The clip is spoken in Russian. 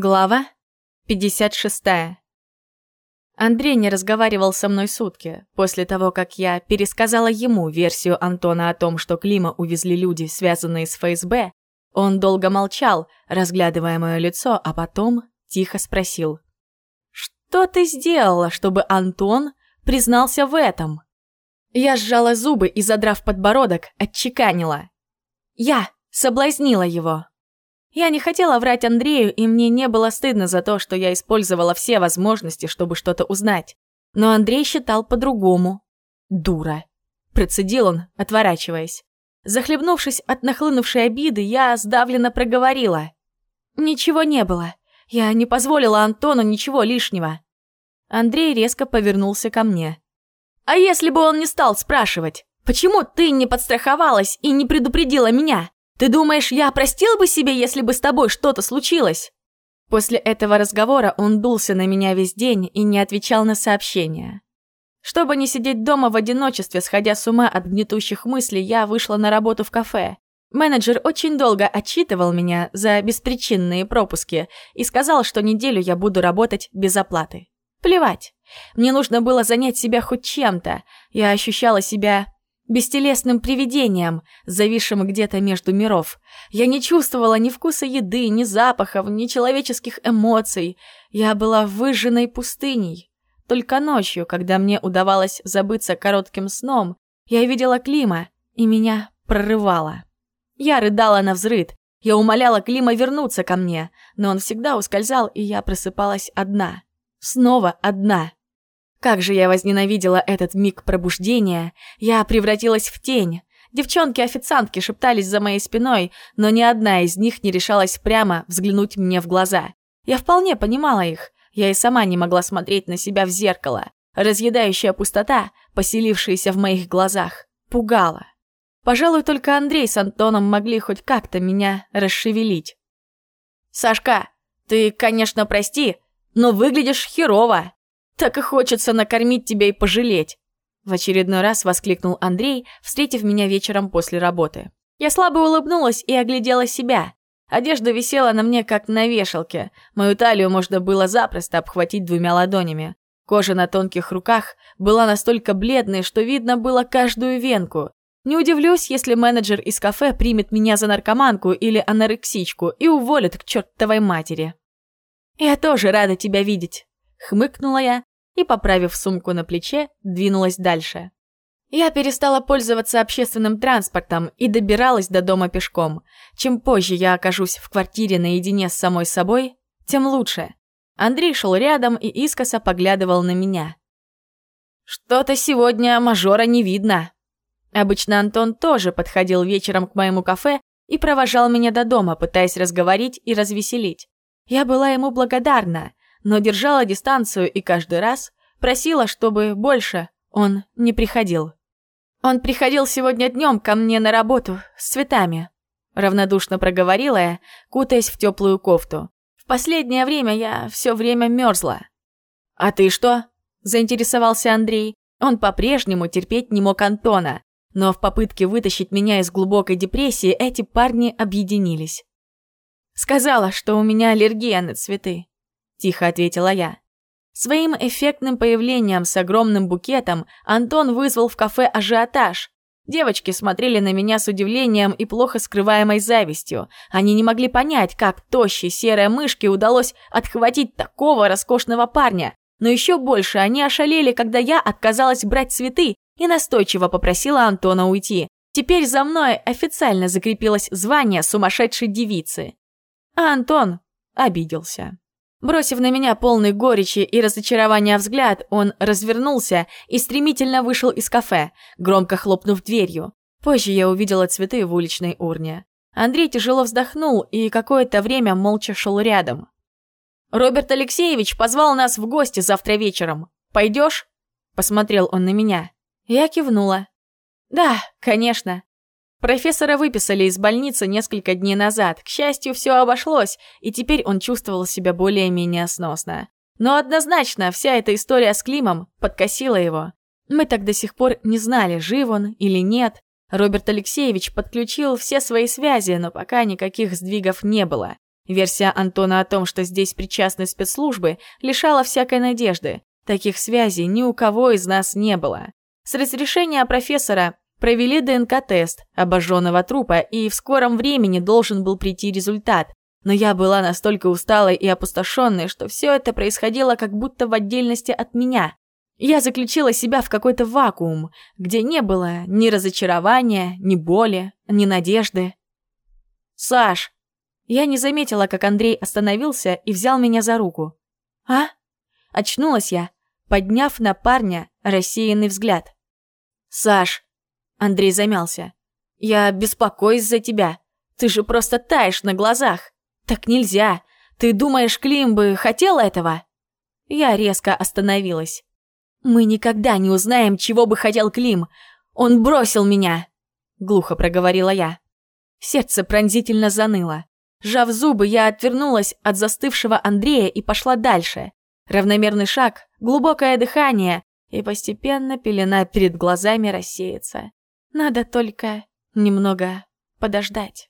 Глава 56. Андрей не разговаривал со мной сутки. После того, как я пересказала ему версию Антона о том, что Клима увезли люди, связанные с ФСБ, он долго молчал, разглядывая мое лицо, а потом тихо спросил. «Что ты сделала, чтобы Антон признался в этом?» Я сжала зубы и, задрав подбородок, отчеканила. «Я соблазнила его». Я не хотела врать Андрею, и мне не было стыдно за то, что я использовала все возможности, чтобы что-то узнать. Но Андрей считал по-другому. Дура. Процедил он, отворачиваясь. Захлебнувшись от нахлынувшей обиды, я сдавленно проговорила. «Ничего не было. Я не позволила Антону ничего лишнего». Андрей резко повернулся ко мне. «А если бы он не стал спрашивать, почему ты не подстраховалась и не предупредила меня? Ты думаешь, я простил бы себе, если бы с тобой что-то случилось?» После этого разговора он дулся на меня весь день и не отвечал на сообщения. Чтобы не сидеть дома в одиночестве, сходя с ума от гнетущих мыслей, я вышла на работу в кафе. Менеджер очень долго отчитывал меня за беспричинные пропуски и сказал, что неделю я буду работать без оплаты. Плевать. Мне нужно было занять себя хоть чем-то. Я ощущала себя бестелесным привидением, зависшим где-то между миров. Я не чувствовала ни вкуса еды, ни запахов, ни человеческих эмоций. Я была выжженной пустыней. Только ночью, когда мне удавалось забыться коротким сном, я видела Клима, и меня прорывало. Я рыдала на взрыд. Я умоляла Клима вернуться ко мне, но он всегда ускользал, и я просыпалась одна. Снова одна. Как же я возненавидела этот миг пробуждения. Я превратилась в тень. Девчонки-официантки шептались за моей спиной, но ни одна из них не решалась прямо взглянуть мне в глаза. Я вполне понимала их. Я и сама не могла смотреть на себя в зеркало. Разъедающая пустота, поселившаяся в моих глазах, пугала. Пожалуй, только Андрей с Антоном могли хоть как-то меня расшевелить. «Сашка, ты, конечно, прости, но выглядишь херово!» Так и хочется накормить тебя и пожалеть!» В очередной раз воскликнул Андрей, встретив меня вечером после работы. Я слабо улыбнулась и оглядела себя. Одежда висела на мне, как на вешалке. Мою талию можно было запросто обхватить двумя ладонями. Кожа на тонких руках была настолько бледной, что видно было каждую венку. Не удивлюсь, если менеджер из кафе примет меня за наркоманку или анорексичку и уволит к чертовой матери. «Я тоже рада тебя видеть», — хмыкнула я, и, поправив сумку на плече, двинулась дальше. Я перестала пользоваться общественным транспортом и добиралась до дома пешком. Чем позже я окажусь в квартире наедине с самой собой, тем лучше. Андрей шел рядом и искоса поглядывал на меня. «Что-то сегодня мажора не видно». Обычно Антон тоже подходил вечером к моему кафе и провожал меня до дома, пытаясь разговорить и развеселить. Я была ему благодарна, но держала дистанцию и каждый раз просила, чтобы больше он не приходил. «Он приходил сегодня днем ко мне на работу с цветами», равнодушно проговорила я, кутаясь в теплую кофту. «В последнее время я все время мерзла». «А ты что?» – заинтересовался Андрей. Он по-прежнему терпеть не мог Антона, но в попытке вытащить меня из глубокой депрессии эти парни объединились. Сказала, что у меня аллергия на цветы. Тихо ответила я. Своим эффектным появлением с огромным букетом Антон вызвал в кафе ажиотаж. Девочки смотрели на меня с удивлением и плохо скрываемой завистью. Они не могли понять, как тощей серой мышке удалось отхватить такого роскошного парня. Но еще больше они ошалели, когда я отказалась брать цветы и настойчиво попросила Антона уйти. Теперь за мной официально закрепилось звание сумасшедшей девицы. А Антон обиделся. Бросив на меня полный горечи и разочарования взгляд, он развернулся и стремительно вышел из кафе, громко хлопнув дверью. Позже я увидела цветы в уличной урне. Андрей тяжело вздохнул и какое-то время молча шел рядом. «Роберт Алексеевич позвал нас в гости завтра вечером. Пойдешь?» Посмотрел он на меня. Я кивнула. «Да, конечно. Профессора выписали из больницы несколько дней назад. К счастью, все обошлось, и теперь он чувствовал себя более-менее сносно. Но однозначно вся эта история с Климом подкосила его. Мы так до сих пор не знали, жив он или нет. Роберт Алексеевич подключил все свои связи, но пока никаких сдвигов не было. Версия Антона о том, что здесь причастны спецслужбы, лишала всякой надежды. Таких связей ни у кого из нас не было. С разрешения профессора провели ДНК-тест обожженного трупа, и в скором времени должен был прийти результат. Но я была настолько усталой и опустошенной, что все это происходило как будто в отдельности от меня. Я заключила себя в какой-то вакуум, где не было ни разочарования, ни боли, ни надежды. «Саш!» Я не заметила, как Андрей остановился и взял меня за руку. «А?» Очнулась я, подняв на парня рассеянный взгляд. «Саш!» Андрей замялся. «Я беспокоюсь за тебя. Ты же просто таешь на глазах. Так нельзя. Ты думаешь, Клим бы хотел этого?» Я резко остановилась. «Мы никогда не узнаем, чего бы хотел Клим. Он бросил меня!» Глухо проговорила я. Сердце пронзительно заныло. Сжав зубы, я отвернулась от застывшего Андрея и пошла дальше. Равномерный шаг, глубокое дыхание, и постепенно пелена перед глазами рассеется. Надо только немного подождать.